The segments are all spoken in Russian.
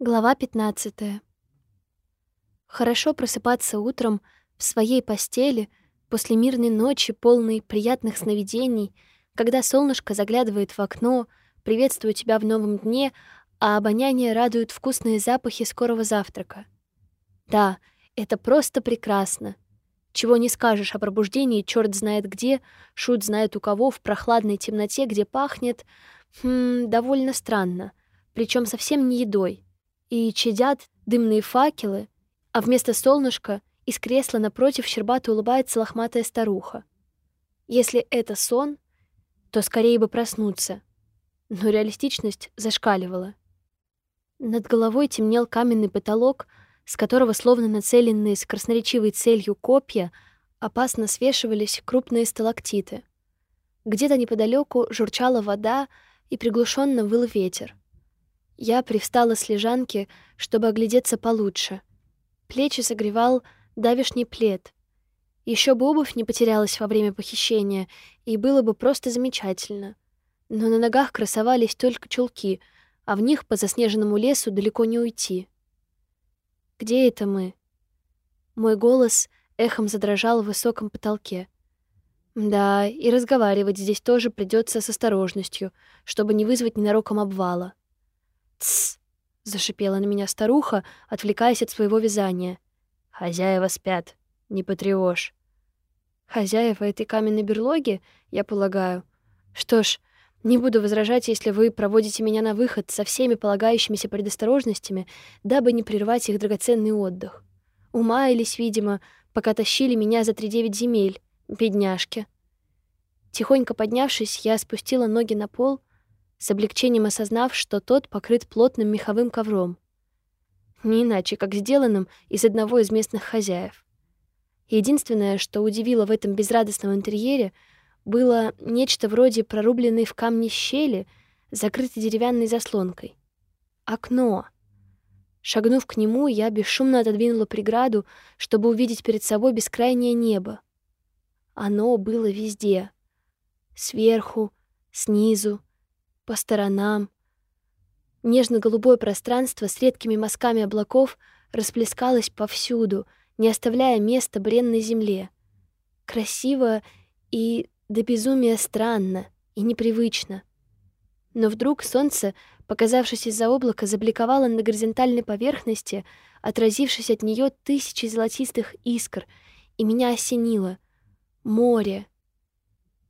Глава 15. Хорошо просыпаться утром в своей постели после мирной ночи, полной приятных сновидений, когда солнышко заглядывает в окно, приветствует тебя в новом дне, а обоняние радует вкусные запахи скорого завтрака. Да, это просто прекрасно. Чего не скажешь о пробуждении, черт знает где, шут знает у кого, в прохладной темноте, где пахнет... Хм, довольно странно. Причем совсем не едой и чадят дымные факелы, а вместо солнышка из кресла напротив щербато улыбается лохматая старуха. Если это сон, то скорее бы проснуться. Но реалистичность зашкаливала. Над головой темнел каменный потолок, с которого, словно нацеленные с красноречивой целью копья, опасно свешивались крупные сталактиты. Где-то неподалеку журчала вода и приглушенно выл ветер. Я привстала с лежанки, чтобы оглядеться получше. Плечи согревал давишний плед. Еще бы обувь не потерялась во время похищения, и было бы просто замечательно. Но на ногах красовались только чулки, а в них по заснеженному лесу далеко не уйти. «Где это мы?» Мой голос эхом задрожал в высоком потолке. Да, и разговаривать здесь тоже придется с осторожностью, чтобы не вызвать ненароком обвала. «Тссс!» — зашипела на меня старуха, отвлекаясь от своего вязания. «Хозяева спят, не потревожь». «Хозяева этой каменной берлоги, я полагаю. Что ж, не буду возражать, если вы проводите меня на выход со всеми полагающимися предосторожностями, дабы не прервать их драгоценный отдых. Умаялись, видимо, пока тащили меня за тридевять земель, бедняжки». Тихонько поднявшись, я спустила ноги на пол — с облегчением осознав, что тот покрыт плотным меховым ковром. Не иначе, как сделанным из одного из местных хозяев. Единственное, что удивило в этом безрадостном интерьере, было нечто вроде прорубленной в камне щели, закрытой деревянной заслонкой. Окно. Шагнув к нему, я бесшумно отодвинула преграду, чтобы увидеть перед собой бескрайнее небо. Оно было везде. Сверху, снизу, по сторонам. Нежно-голубое пространство с редкими мазками облаков расплескалось повсюду, не оставляя места бренной земле. Красиво и до безумия странно и непривычно. Но вдруг солнце, показавшись из-за облака, забликовало на горизонтальной поверхности, отразившись от нее тысячи золотистых искр, и меня осенило. Море.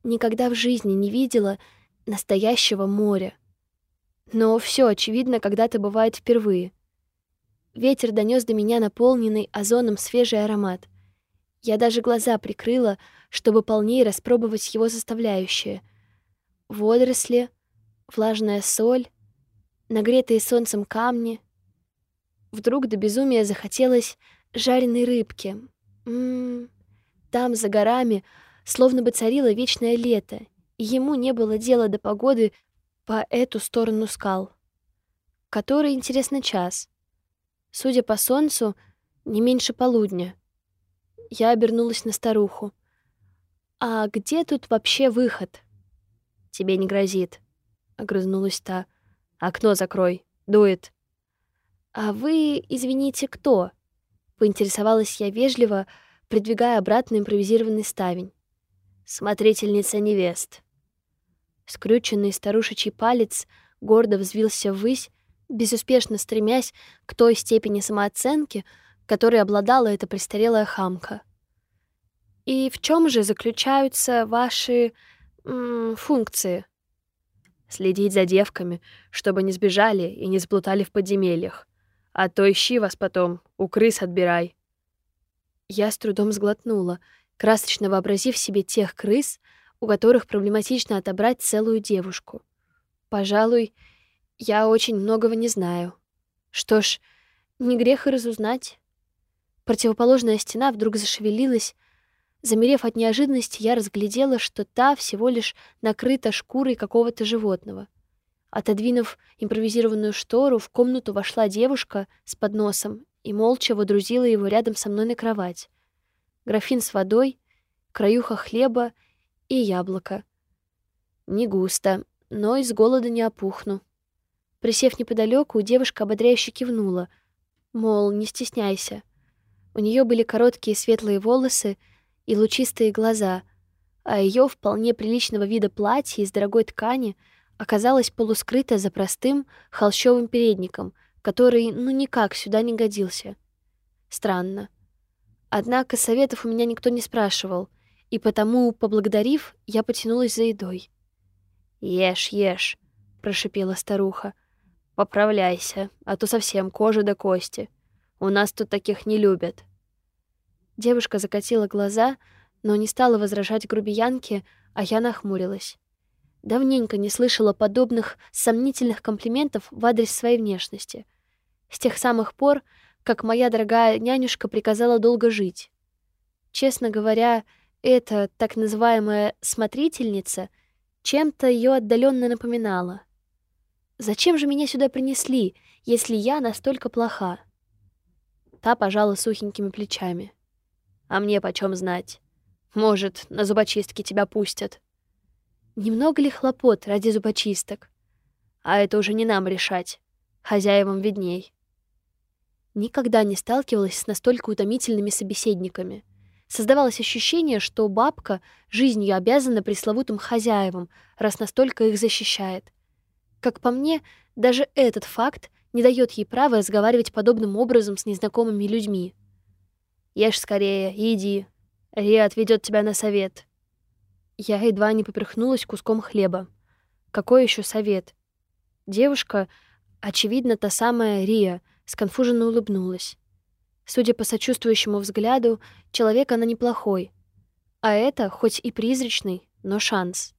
Никогда в жизни не видела настоящего моря. Но все очевидно, когда-то бывает впервые. Ветер донес до меня наполненный озоном свежий аромат. Я даже глаза прикрыла, чтобы полнее распробовать его составляющие. Водоросли, влажная соль, нагретые солнцем камни. Вдруг до безумия захотелось жареной рыбки. М м-м, -м -м. Там, за горами, словно бы царило вечное лето, ему не было дела до погоды по эту сторону скал. Который, интересно, час. Судя по солнцу, не меньше полудня. Я обернулась на старуху. «А где тут вообще выход?» «Тебе не грозит», — огрызнулась та. «Окно закрой, дует». «А вы, извините, кто?» — поинтересовалась я вежливо, придвигая обратно импровизированный ставень. «Смотрительница невест», Скрюченный старушечий палец гордо взвился ввысь, безуспешно стремясь к той степени самооценки, которой обладала эта престарелая хамка. «И в чем же заключаются ваши... Функции?» «Следить за девками, чтобы не сбежали и не сплутали в подземельях. А то ищи вас потом, у крыс отбирай». Я с трудом сглотнула, красочно вообразив себе тех крыс, у которых проблематично отобрать целую девушку. Пожалуй, я очень многого не знаю. Что ж, не грех и разузнать. Противоположная стена вдруг зашевелилась. Замерев от неожиданности, я разглядела, что та всего лишь накрыта шкурой какого-то животного. Отодвинув импровизированную штору, в комнату вошла девушка с подносом и молча водрузила его рядом со мной на кровать. Графин с водой, краюха хлеба и яблоко. Не густо, но из голода не опухну. Присев неподалеку, девушка ободряюще кивнула, мол, не стесняйся. У нее были короткие светлые волосы и лучистые глаза, а ее вполне приличного вида платье из дорогой ткани оказалось полускрыто за простым холщовым передником, который ну никак сюда не годился. Странно. Однако советов у меня никто не спрашивал, и потому, поблагодарив, я потянулась за едой. «Ешь, ешь», — прошипела старуха. «Поправляйся, а то совсем кожа до кости. У нас тут таких не любят». Девушка закатила глаза, но не стала возражать грубиянке, а я нахмурилась. Давненько не слышала подобных сомнительных комплиментов в адрес своей внешности. С тех самых пор, как моя дорогая нянюшка приказала долго жить. Честно говоря, эта так называемая «смотрительница» чем-то ее отдаленно напоминала. Зачем же меня сюда принесли, если я настолько плоха? Та пожала сухенькими плечами. А мне почем знать? Может, на зубочистке тебя пустят. Немного ли хлопот ради зубочисток? А это уже не нам решать. Хозяевам видней. Никогда не сталкивалась с настолько утомительными собеседниками. Создавалось ощущение, что бабка жизнью обязана пресловутым хозяевам, раз настолько их защищает. Как по мне, даже этот факт не дает ей права разговаривать подобным образом с незнакомыми людьми. «Ешь скорее, иди. Рия отведет тебя на совет». Я едва не поперхнулась куском хлеба. Какой еще совет? Девушка, очевидно, та самая Рия — сконфуженно улыбнулась. Судя по сочувствующему взгляду, человек она неплохой. А это, хоть и призрачный, но шанс.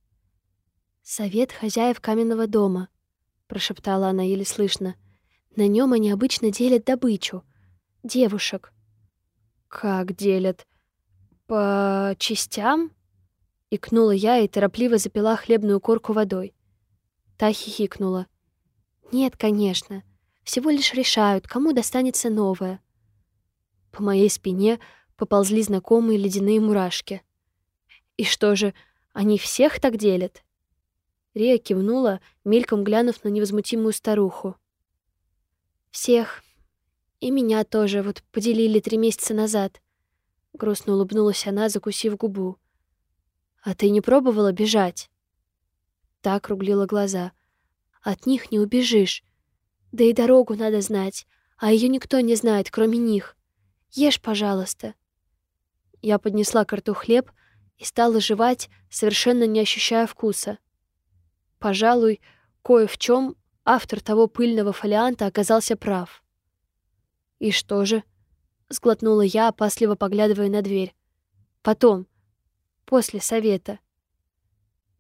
«Совет хозяев каменного дома», — прошептала она еле слышно. «На нем они обычно делят добычу. Девушек». «Как делят? По частям?» Икнула я и торопливо запила хлебную корку водой. Та хихикнула. «Нет, конечно. Всего лишь решают, кому достанется новое. По моей спине поползли знакомые ледяные мурашки. И что же, они всех так делят? Рия кивнула, мельком глянув на невозмутимую старуху. «Всех. И меня тоже вот поделили три месяца назад». Грустно улыбнулась она, закусив губу. «А ты не пробовала бежать?» Так округлила глаза. «От них не убежишь. Да и дорогу надо знать, а ее никто не знает, кроме них. Ешь, пожалуйста». Я поднесла к рту хлеб и стала жевать, совершенно не ощущая вкуса. Пожалуй, кое в чем автор того пыльного фолианта оказался прав. «И что же?» — сглотнула я, опасливо поглядывая на дверь. «Потом, после совета.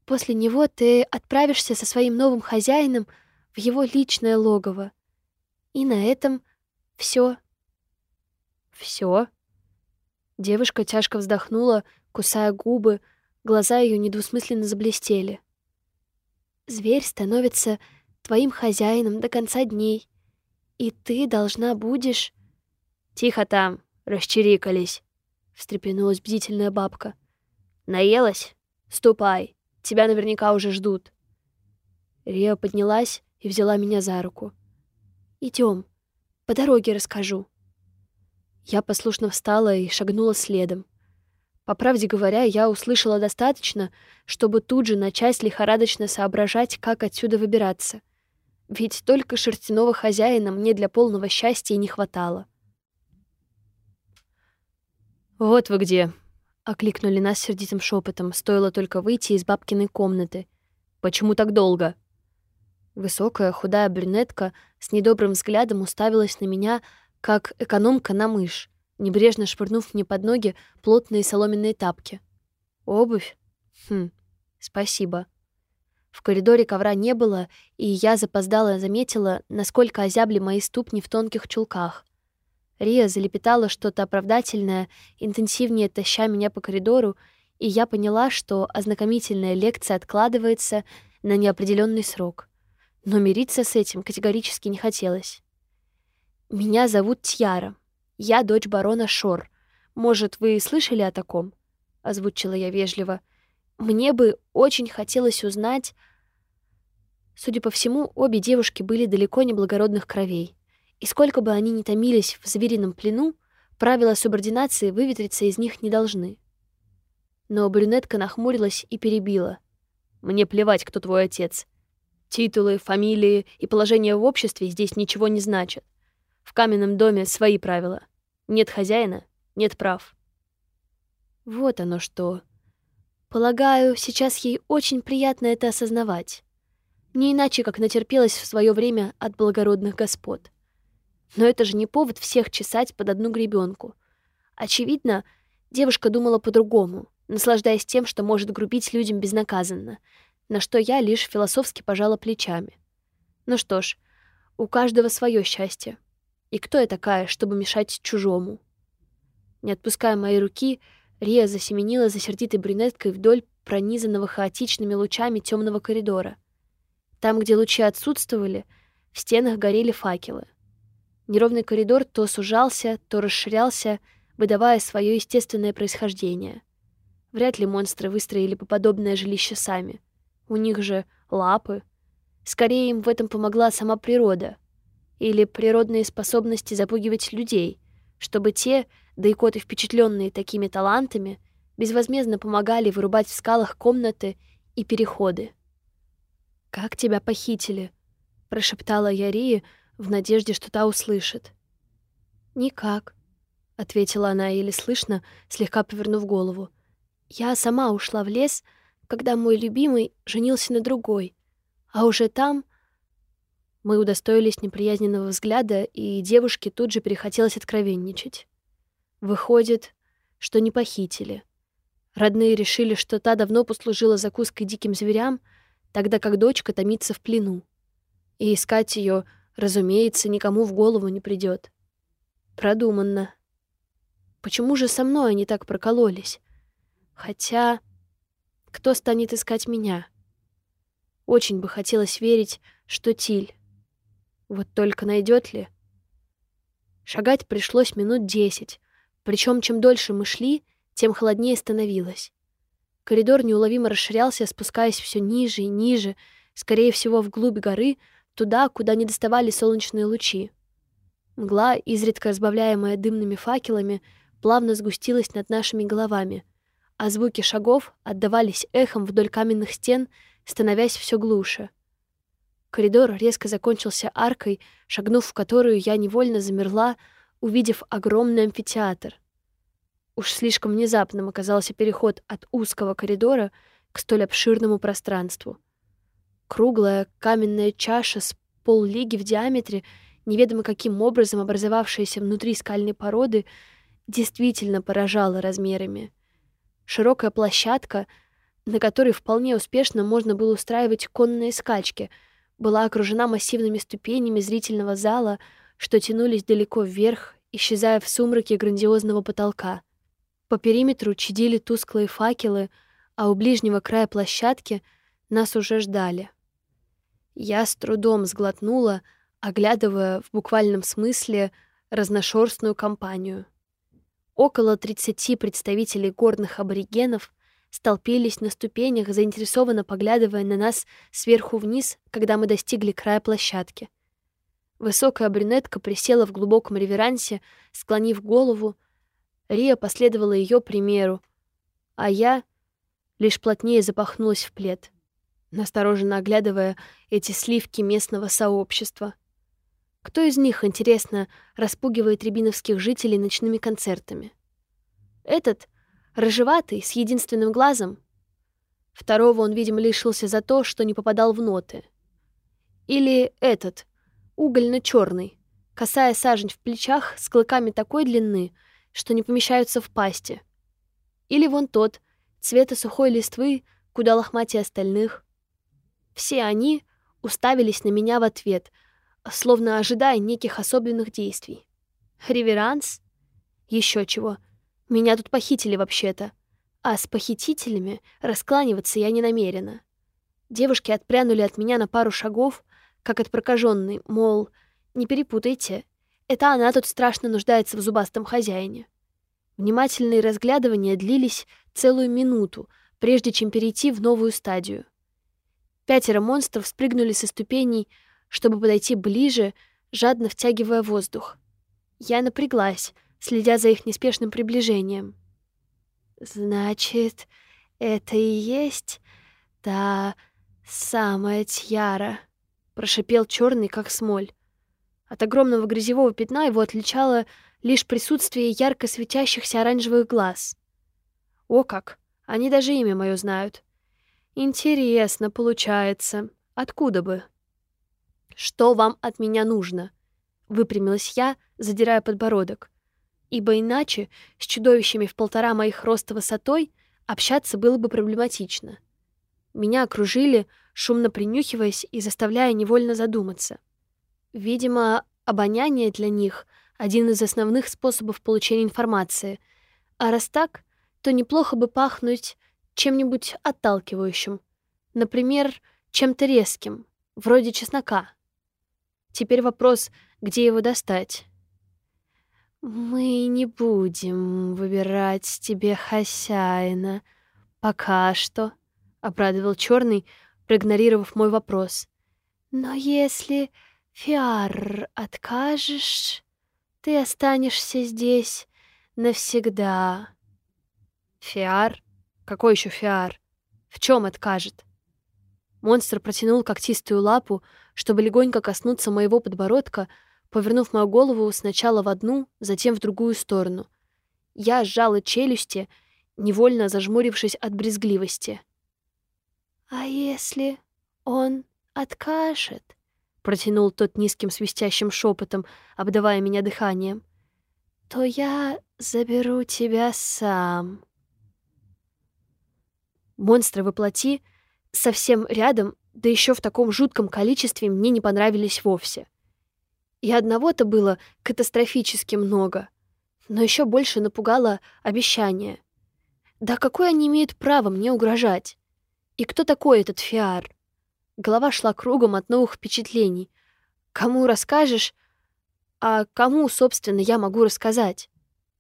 После него ты отправишься со своим новым хозяином в его личное логово. И на этом все. Все? Девушка тяжко вздохнула, кусая губы, глаза ее недвусмысленно заблестели. Зверь становится твоим хозяином до конца дней, и ты должна будешь... Тихо там, расчерикались, встрепенулась бдительная бабка. Наелась? Ступай, тебя наверняка уже ждут. Рия поднялась и взяла меня за руку. Идем, по дороге расскажу». Я послушно встала и шагнула следом. По правде говоря, я услышала достаточно, чтобы тут же начать лихорадочно соображать, как отсюда выбираться. Ведь только шерстяного хозяина мне для полного счастья не хватало. «Вот вы где!» — окликнули нас сердитым шепотом, стоило только выйти из бабкиной комнаты. «Почему так долго?» Высокая, худая брюнетка с недобрым взглядом уставилась на меня, как экономка на мышь, небрежно швырнув мне под ноги плотные соломенные тапки. Обувь? Хм, спасибо. В коридоре ковра не было, и я запоздала заметила, насколько озябли мои ступни в тонких чулках. Рия залепетала что-то оправдательное, интенсивнее таща меня по коридору, и я поняла, что ознакомительная лекция откладывается на неопределенный срок но мириться с этим категорически не хотелось. «Меня зовут Тьяра. Я дочь барона Шор. Может, вы слышали о таком?» — озвучила я вежливо. «Мне бы очень хотелось узнать...» Судя по всему, обе девушки были далеко не благородных кровей. И сколько бы они ни томились в зверином плену, правила субординации выветриться из них не должны. Но брюнетка нахмурилась и перебила. «Мне плевать, кто твой отец. Титулы, фамилии и положение в обществе здесь ничего не значат. В каменном доме свои правила. Нет хозяина — нет прав». Вот оно что. Полагаю, сейчас ей очень приятно это осознавать. Не иначе, как натерпелась в свое время от благородных господ. Но это же не повод всех чесать под одну гребенку. Очевидно, девушка думала по-другому, наслаждаясь тем, что может грубить людям безнаказанно, на что я лишь философски пожала плечами. Ну что ж, у каждого свое счастье. И кто я такая, чтобы мешать чужому? Не отпуская моей руки, Рия засеменила за сердитой брюнеткой вдоль пронизанного хаотичными лучами темного коридора — там, где лучи отсутствовали, в стенах горели факелы. Неровный коридор то сужался, то расширялся, выдавая свое естественное происхождение. Вряд ли монстры выстроили бы подобное жилище сами. У них же лапы. Скорее им в этом помогла сама природа. Или природные способности запугивать людей, чтобы те, да и коты, впечатленные такими талантами, безвозмездно помогали вырубать в скалах комнаты и переходы. «Как тебя похитили?» — прошептала я в надежде, что та услышит. «Никак», — ответила она еле слышно, слегка повернув голову. «Я сама ушла в лес, когда мой любимый женился на другой, а уже там...» Мы удостоились неприязненного взгляда, и девушке тут же перехотелось откровенничать. Выходит, что не похитили. Родные решили, что та давно послужила закуской диким зверям — тогда как дочка томится в плену. И искать ее, разумеется, никому в голову не придет. Продуманно. Почему же со мной они так прокололись? Хотя... Кто станет искать меня? Очень бы хотелось верить, что Тиль. Вот только найдет ли? Шагать пришлось минут десять, причем чем дольше мы шли, тем холоднее становилось. Коридор неуловимо расширялся, спускаясь все ниже и ниже, скорее всего, вглубь горы, туда, куда не доставали солнечные лучи. Мгла, изредка разбавляемая дымными факелами, плавно сгустилась над нашими головами, а звуки шагов отдавались эхом вдоль каменных стен, становясь все глуше. Коридор резко закончился аркой, шагнув в которую я невольно замерла, увидев огромный амфитеатр — Уж слишком внезапным оказался переход от узкого коридора к столь обширному пространству. Круглая каменная чаша с поллиги в диаметре, неведомо каким образом образовавшаяся внутри скальной породы, действительно поражала размерами. Широкая площадка, на которой вполне успешно можно было устраивать конные скачки, была окружена массивными ступенями зрительного зала, что тянулись далеко вверх, исчезая в сумраке грандиозного потолка. По периметру чадили тусклые факелы, а у ближнего края площадки нас уже ждали. Я с трудом сглотнула, оглядывая в буквальном смысле разношерстную компанию. Около 30 представителей горных аборигенов столпились на ступенях, заинтересованно поглядывая на нас сверху вниз, когда мы достигли края площадки. Высокая брюнетка присела в глубоком реверансе, склонив голову, Рия последовала ее примеру, а я лишь плотнее запахнулась в плед, настороженно оглядывая эти сливки местного сообщества. Кто из них, интересно, распугивает рябиновских жителей ночными концертами? Этот, рыжеватый, с единственным глазом? Второго он, видимо, лишился за то, что не попадал в ноты. Или этот, угольно черный косая сажень в плечах с клыками такой длины — что не помещаются в пасти. Или вон тот, цвета сухой листвы, куда лохматее остальных. Все они уставились на меня в ответ, словно ожидая неких особенных действий. Реверанс? Еще чего. Меня тут похитили вообще-то. А с похитителями раскланиваться я не намерена. Девушки отпрянули от меня на пару шагов, как от прокаженной, мол, не перепутайте, это она тут страшно нуждается в зубастом хозяине. Внимательные разглядывания длились целую минуту, прежде чем перейти в новую стадию. Пятеро монстров спрыгнули со ступеней, чтобы подойти ближе, жадно втягивая воздух. Я напряглась, следя за их неспешным приближением. «Значит, это и есть та самая Тьяра», — прошипел черный, как смоль. От огромного грязевого пятна его отличало лишь присутствие ярко светящихся оранжевых глаз. О как! Они даже имя мое знают. Интересно получается. Откуда бы? Что вам от меня нужно? Выпрямилась я, задирая подбородок. Ибо иначе с чудовищами в полтора моих роста высотой общаться было бы проблематично. Меня окружили, шумно принюхиваясь и заставляя невольно задуматься. Видимо, обоняние для них — один из основных способов получения информации. А раз так, то неплохо бы пахнуть чем-нибудь отталкивающим. Например, чем-то резким, вроде чеснока. Теперь вопрос, где его достать? «Мы не будем выбирать тебе хозяина. Пока что», — обрадовал черный, проигнорировав мой вопрос. «Но если Фиар откажешь, ты останешься здесь навсегда. Фиар? Какой еще фиар? В чем откажет? Монстр протянул когтистую лапу, чтобы легонько коснуться моего подбородка, повернув мою голову сначала в одну, затем в другую сторону. Я сжала челюсти, невольно зажмурившись от брезгливости. «А если он откажет?» протянул тот низким свистящим шепотом, обдавая меня дыханием, то я заберу тебя сам. Монстры воплоти совсем рядом, да еще в таком жутком количестве мне не понравились вовсе. И одного-то было катастрофически много, но еще больше напугало обещание. Да какое они имеют право мне угрожать? И кто такой этот Фиар? Голова шла кругом от новых впечатлений. Кому расскажешь? А кому, собственно, я могу рассказать?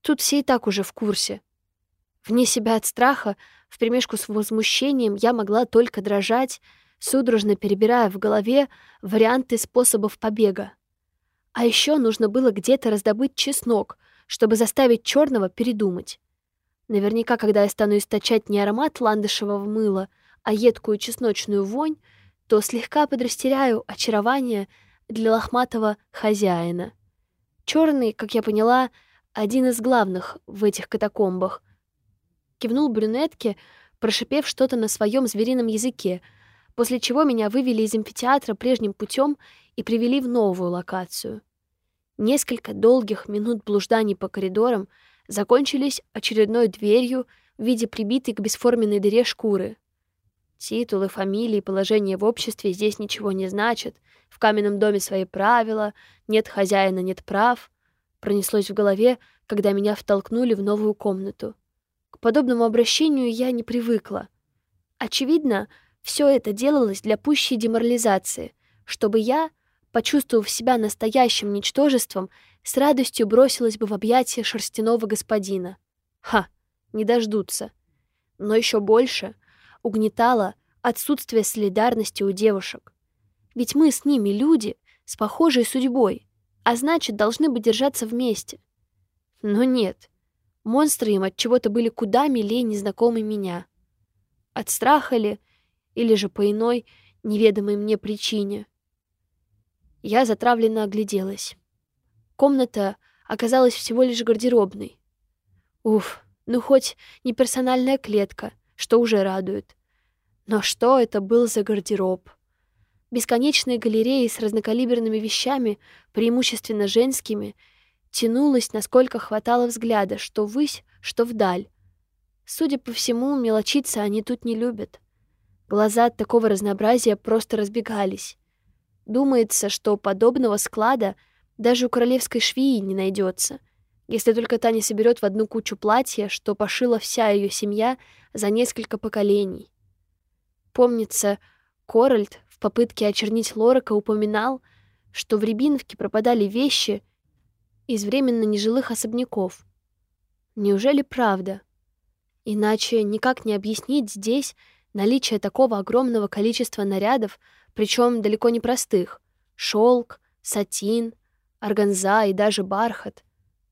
Тут все и так уже в курсе. Вне себя от страха, вперемешку с возмущением, я могла только дрожать, судорожно перебирая в голове варианты способов побега. А еще нужно было где-то раздобыть чеснок, чтобы заставить черного передумать. Наверняка, когда я стану источать не аромат ландышевого мыла, а едкую чесночную вонь, то слегка подрастеряю очарование для лохматого хозяина. Черный, как я поняла, один из главных в этих катакомбах. Кивнул брюнетке, прошипев что-то на своем зверином языке, после чего меня вывели из амфитеатра прежним путем и привели в новую локацию. Несколько долгих минут блужданий по коридорам закончились очередной дверью в виде прибитой к бесформенной дыре шкуры. Титулы, фамилии, положение в обществе здесь ничего не значат. В каменном доме свои правила, нет хозяина, нет прав. Пронеслось в голове, когда меня втолкнули в новую комнату. К подобному обращению я не привыкла. Очевидно, все это делалось для пущей деморализации, чтобы я, почувствовав себя настоящим ничтожеством, с радостью бросилась бы в объятия шерстяного господина. Ха, не дождутся. Но еще больше — угнетало отсутствие солидарности у девушек. Ведь мы с ними люди, с похожей судьбой, а значит, должны бы держаться вместе. Но нет, монстры им от чего-то были куда милее незнакомой меня. От страха ли, или же по иной, неведомой мне причине. Я затравленно огляделась. Комната оказалась всего лишь гардеробной. Уф, ну хоть не персональная клетка — что уже радует. Но что это был за гардероб? Бесконечные галереи с разнокалиберными вещами, преимущественно женскими, тянулась, насколько хватало взгляда, что ввысь, что вдаль. Судя по всему, мелочиться они тут не любят. Глаза от такого разнообразия просто разбегались. Думается, что подобного склада даже у королевской швеи не найдется — если только та не соберет в одну кучу платья, что пошила вся ее семья за несколько поколений. Помнится, Корольд в попытке очернить Лорака упоминал, что в Рябиновке пропадали вещи из временно нежилых особняков. Неужели правда? Иначе никак не объяснить здесь Наличие такого огромного количества нарядов, причем далеко не простых — шелк, сатин, органза и даже бархат.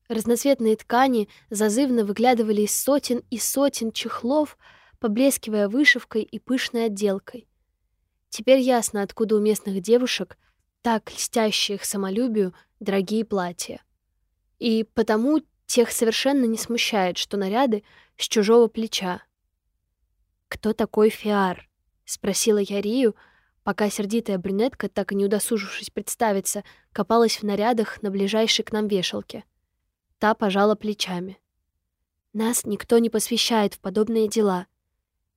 Разноцветные ткани зазывно выглядывали из сотен и сотен чехлов, поблескивая вышивкой и пышной отделкой. Теперь ясно, откуда у местных девушек, так льстящих самолюбию, дорогие платья. И потому тех совершенно не смущает, что наряды с чужого плеча. «Кто такой Фиар?» — спросила я Рию, пока сердитая брюнетка, так и не удосужившись представиться, копалась в нарядах на ближайшей к нам вешалке. Та пожала плечами. «Нас никто не посвящает в подобные дела.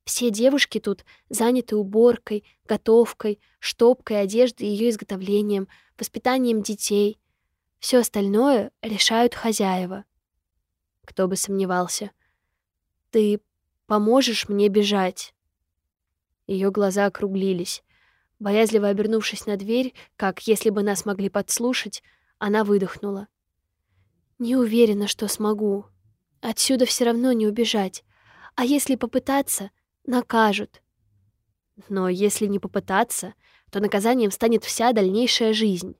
Все девушки тут заняты уборкой, готовкой, штопкой одежды и ее изготовлением, воспитанием детей. Все остальное решают хозяева». Кто бы сомневался. «Ты поможешь мне бежать?» Ее глаза округлились. Боязливо обернувшись на дверь, как если бы нас могли подслушать, она выдохнула. «Не уверена, что смогу. Отсюда все равно не убежать. А если попытаться, накажут». «Но если не попытаться, то наказанием станет вся дальнейшая жизнь».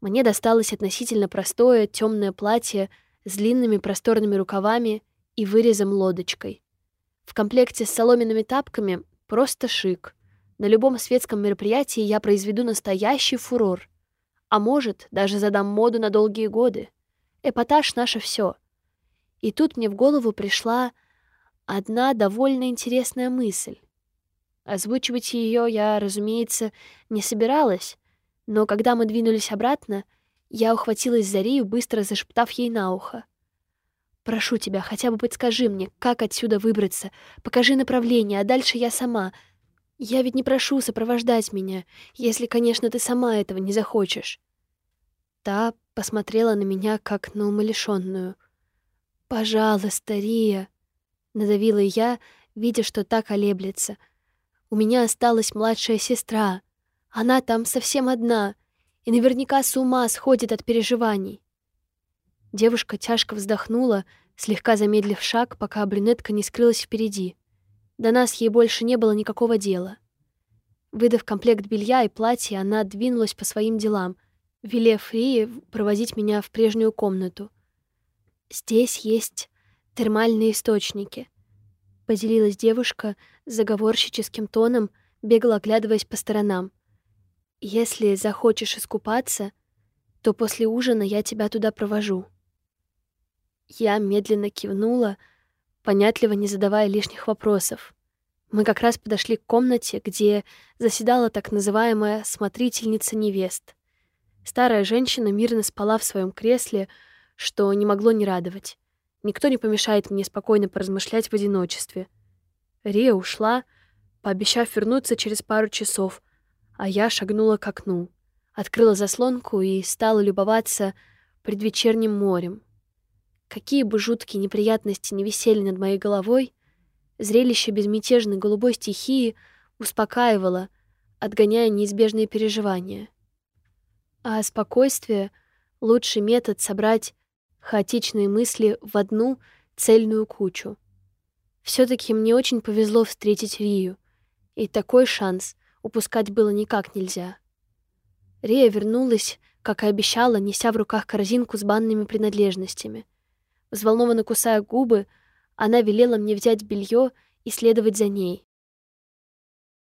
Мне досталось относительно простое темное платье с длинными просторными рукавами и вырезом лодочкой. В комплекте с соломенными тапками просто шик. На любом светском мероприятии я произведу настоящий фурор. А может, даже задам моду на долгие годы. Эпатаж — наше все. И тут мне в голову пришла одна довольно интересная мысль. Озвучивать ее я, разумеется, не собиралась, но когда мы двинулись обратно, я ухватилась за Рию, быстро зашептав ей на ухо. Прошу тебя, хотя бы подскажи мне, как отсюда выбраться. Покажи направление, а дальше я сама. Я ведь не прошу сопровождать меня, если, конечно, ты сама этого не захочешь». Та посмотрела на меня, как на умалишенную. «Пожалуйста, Рия!» — надавила я, видя, что так колеблется. «У меня осталась младшая сестра. Она там совсем одна, и наверняка с ума сходит от переживаний. Девушка тяжко вздохнула, слегка замедлив шаг, пока брюнетка не скрылась впереди. До нас ей больше не было никакого дела. Выдав комплект белья и платья, она двинулась по своим делам, велев Рии проводить меня в прежнюю комнату. «Здесь есть термальные источники», — поделилась девушка заговорщическим тоном, бегло оглядываясь по сторонам. «Если захочешь искупаться, то после ужина я тебя туда провожу». Я медленно кивнула, понятливо не задавая лишних вопросов. Мы как раз подошли к комнате, где заседала так называемая «смотрительница невест». Старая женщина мирно спала в своем кресле, что не могло не радовать. Никто не помешает мне спокойно поразмышлять в одиночестве. Рия ушла, пообещав вернуться через пару часов, а я шагнула к окну, открыла заслонку и стала любоваться предвечерним морем, Какие бы жуткие неприятности не висели над моей головой, зрелище безмятежной голубой стихии успокаивало, отгоняя неизбежные переживания. А спокойствие — лучший метод собрать хаотичные мысли в одну цельную кучу. все таки мне очень повезло встретить Рию, и такой шанс упускать было никак нельзя. Рия вернулась, как и обещала, неся в руках корзинку с банными принадлежностями. Взволнованно кусая губы, она велела мне взять белье и следовать за ней.